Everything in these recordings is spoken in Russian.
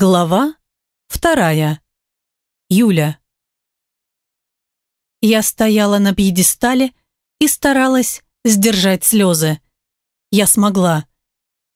Глава вторая. Юля. Я стояла на пьедестале и старалась сдержать слезы. Я смогла.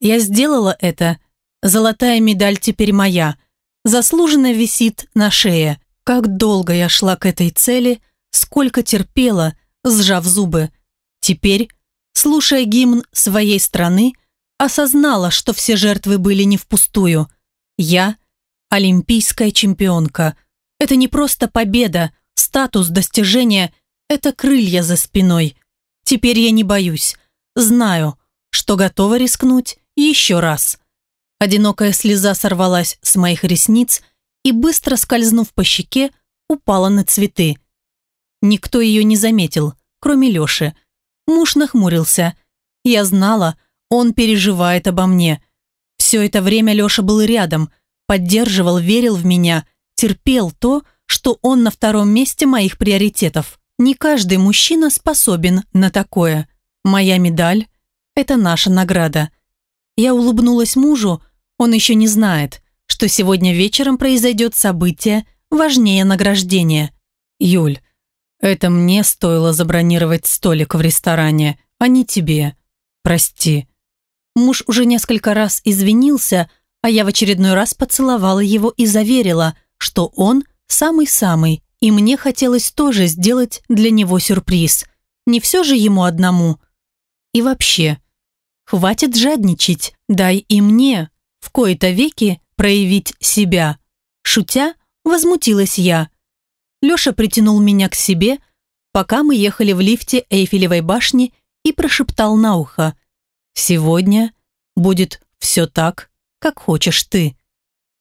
Я сделала это. Золотая медаль теперь моя. Заслуженно висит на шее. Как долго я шла к этой цели, сколько терпела, сжав зубы. Теперь, слушая гимн своей страны, осознала, что все жертвы были не впустую – я – олимпийская чемпионка. Это не просто победа, статус, достижение – это крылья за спиной. Теперь я не боюсь. Знаю, что готова рискнуть еще раз. Одинокая слеза сорвалась с моих ресниц и, быстро скользнув по щеке, упала на цветы. Никто ее не заметил, кроме Леши. Муж нахмурился. Я знала, он переживает обо мне – все это время Леша был рядом, поддерживал, верил в меня, терпел то, что он на втором месте моих приоритетов. Не каждый мужчина способен на такое. Моя медаль – это наша награда. Я улыбнулась мужу, он еще не знает, что сегодня вечером произойдет событие важнее награждения. Юль, это мне стоило забронировать столик в ресторане, а не тебе. Прости. Муж уже несколько раз извинился, а я в очередной раз поцеловала его и заверила, что он самый-самый, и мне хотелось тоже сделать для него сюрприз. Не все же ему одному. И вообще, хватит жадничать, дай и мне в кои-то веки проявить себя. Шутя, возмутилась я. Леша притянул меня к себе, пока мы ехали в лифте Эйфелевой башни и прошептал на ухо. Сегодня будет все так, как хочешь ты.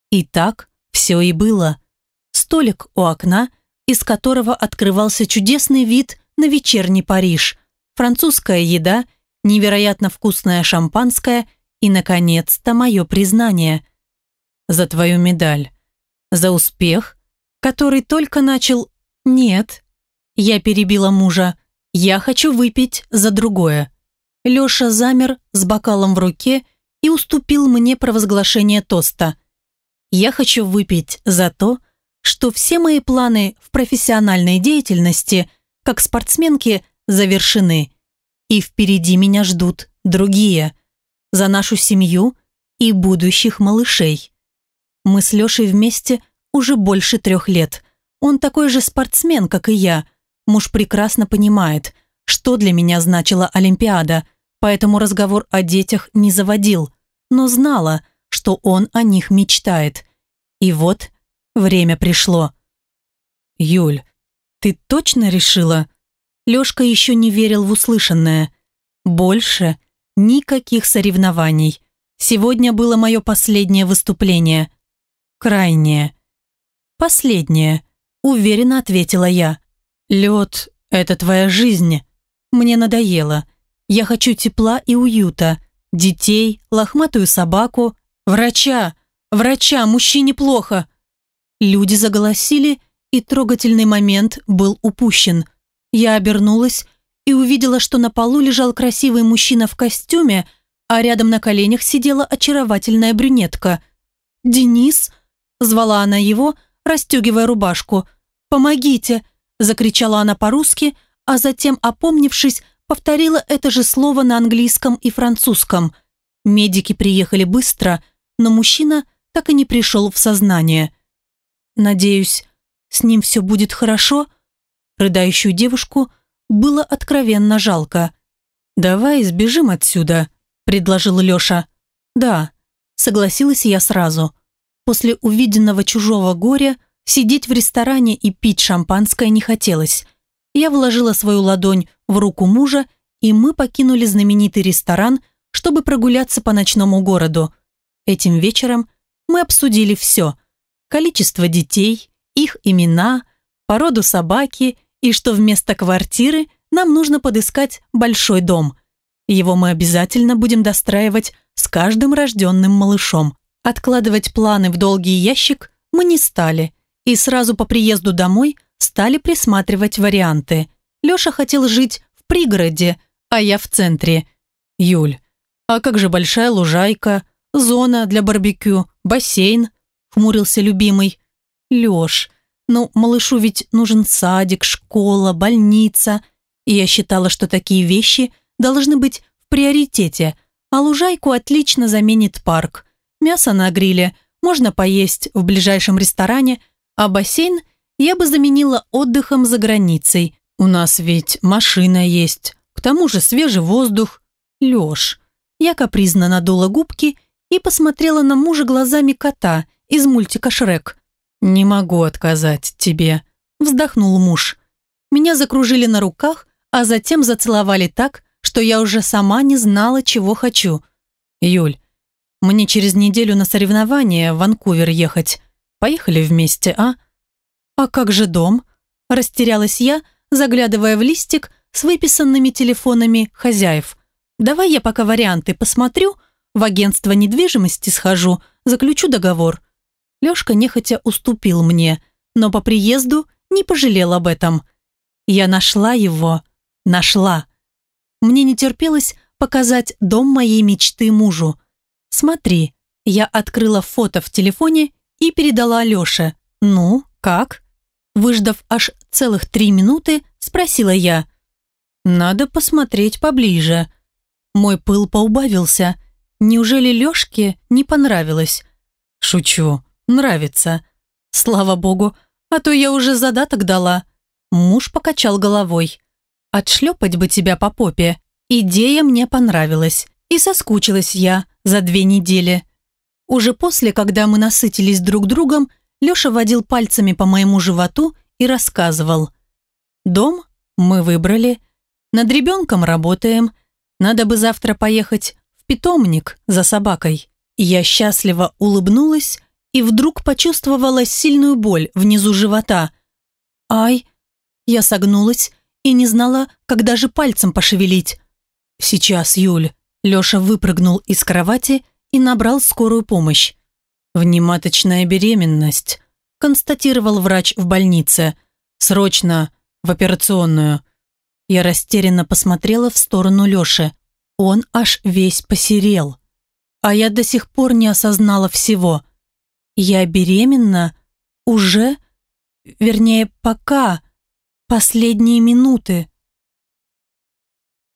И так все и было. Столик у окна, из которого открывался чудесный вид на вечерний Париж, французская еда, невероятно вкусное шампанское и, наконец-то, мое признание. За твою медаль. За успех, который только начал... Нет. Я перебила мужа. Я хочу выпить за другое. Леша замер с бокалом в руке и уступил мне провозглашение тоста. «Я хочу выпить за то, что все мои планы в профессиональной деятельности, как спортсменки, завершены, и впереди меня ждут другие, за нашу семью и будущих малышей. Мы с Лешей вместе уже больше трех лет. Он такой же спортсмен, как и я. Муж прекрасно понимает, что для меня значила Олимпиада – поэтому разговор о детях не заводил, но знала, что он о них мечтает. И вот время пришло. «Юль, ты точно решила?» Лёшка еще не верил в услышанное. «Больше никаких соревнований. Сегодня было мое последнее выступление. Крайнее. Последнее», — уверенно ответила я. «Лед — это твоя жизнь. Мне надоело. Я хочу тепла и уюта, детей, лохматую собаку, врача, врача, мужчине плохо. Люди заголосили, и трогательный момент был упущен. Я обернулась и увидела, что на полу лежал красивый мужчина в костюме, а рядом на коленях сидела очаровательная брюнетка. «Денис?» – звала она его, расстегивая рубашку. «Помогите!» – закричала она по-русски, а затем, опомнившись, повторила это же слово на английском и французском. Медики приехали быстро, но мужчина так и не пришел в сознание. «Надеюсь, с ним все будет хорошо?» Рыдающую девушку было откровенно жалко. «Давай сбежим отсюда», – предложил Леша. «Да», – согласилась я сразу. После увиденного чужого горя сидеть в ресторане и пить шампанское не хотелось. Я вложила свою ладонь в руку мужа, и мы покинули знаменитый ресторан, чтобы прогуляться по ночному городу. Этим вечером мы обсудили все. Количество детей, их имена, породу собаки и что вместо квартиры нам нужно подыскать большой дом. Его мы обязательно будем достраивать с каждым рожденным малышом. Откладывать планы в долгий ящик мы не стали, и сразу по приезду домой стали присматривать варианты. Леша хотел жить в пригороде, а я в центре. Юль, а как же большая лужайка, зона для барбекю, бассейн? хмурился любимый. Лёш, ну, малышу ведь нужен садик, школа, больница. И я считала, что такие вещи должны быть в приоритете, а лужайку отлично заменит парк. Мясо на гриле можно поесть в ближайшем ресторане, а бассейн я бы заменила отдыхом за границей. У нас ведь машина есть, к тому же свежий воздух. Лёш. Я капризно надула губки и посмотрела на мужа глазами кота из мультика «Шрек». «Не могу отказать тебе», – вздохнул муж. Меня закружили на руках, а затем зацеловали так, что я уже сама не знала, чего хочу. «Юль, мне через неделю на соревнования в Ванкувер ехать. Поехали вместе, а?» «А как же дом?» – растерялась я, заглядывая в листик с выписанными телефонами хозяев. «Давай я пока варианты посмотрю, в агентство недвижимости схожу, заключу договор». Лёшка нехотя уступил мне, но по приезду не пожалел об этом. Я нашла его. Нашла. Мне не терпелось показать дом моей мечты мужу. Смотри, я открыла фото в телефоне и передала Лёше. «Ну, как?» Выждав аж целых три минуты, спросила я. «Надо посмотреть поближе». Мой пыл поубавился. Неужели Лёшке не понравилось? «Шучу нравится. Слава богу, а то я уже задаток дала. Муж покачал головой. Отшлепать бы тебя по попе. Идея мне понравилась. И соскучилась я за две недели. Уже после, когда мы насытились друг другом, Леша водил пальцами по моему животу и рассказывал. «Дом мы выбрали. Над ребенком работаем. Надо бы завтра поехать в питомник за собакой». Я счастливо улыбнулась и вдруг почувствовала сильную боль внизу живота. «Ай!» Я согнулась и не знала, как даже пальцем пошевелить. «Сейчас, Юль!» Леша выпрыгнул из кровати и набрал скорую помощь. «Внематочная беременность», констатировал врач в больнице. «Срочно, в операционную». Я растерянно посмотрела в сторону Леши. Он аж весь посерел. А я до сих пор не осознала всего – я беременна уже, вернее, пока, последние минуты.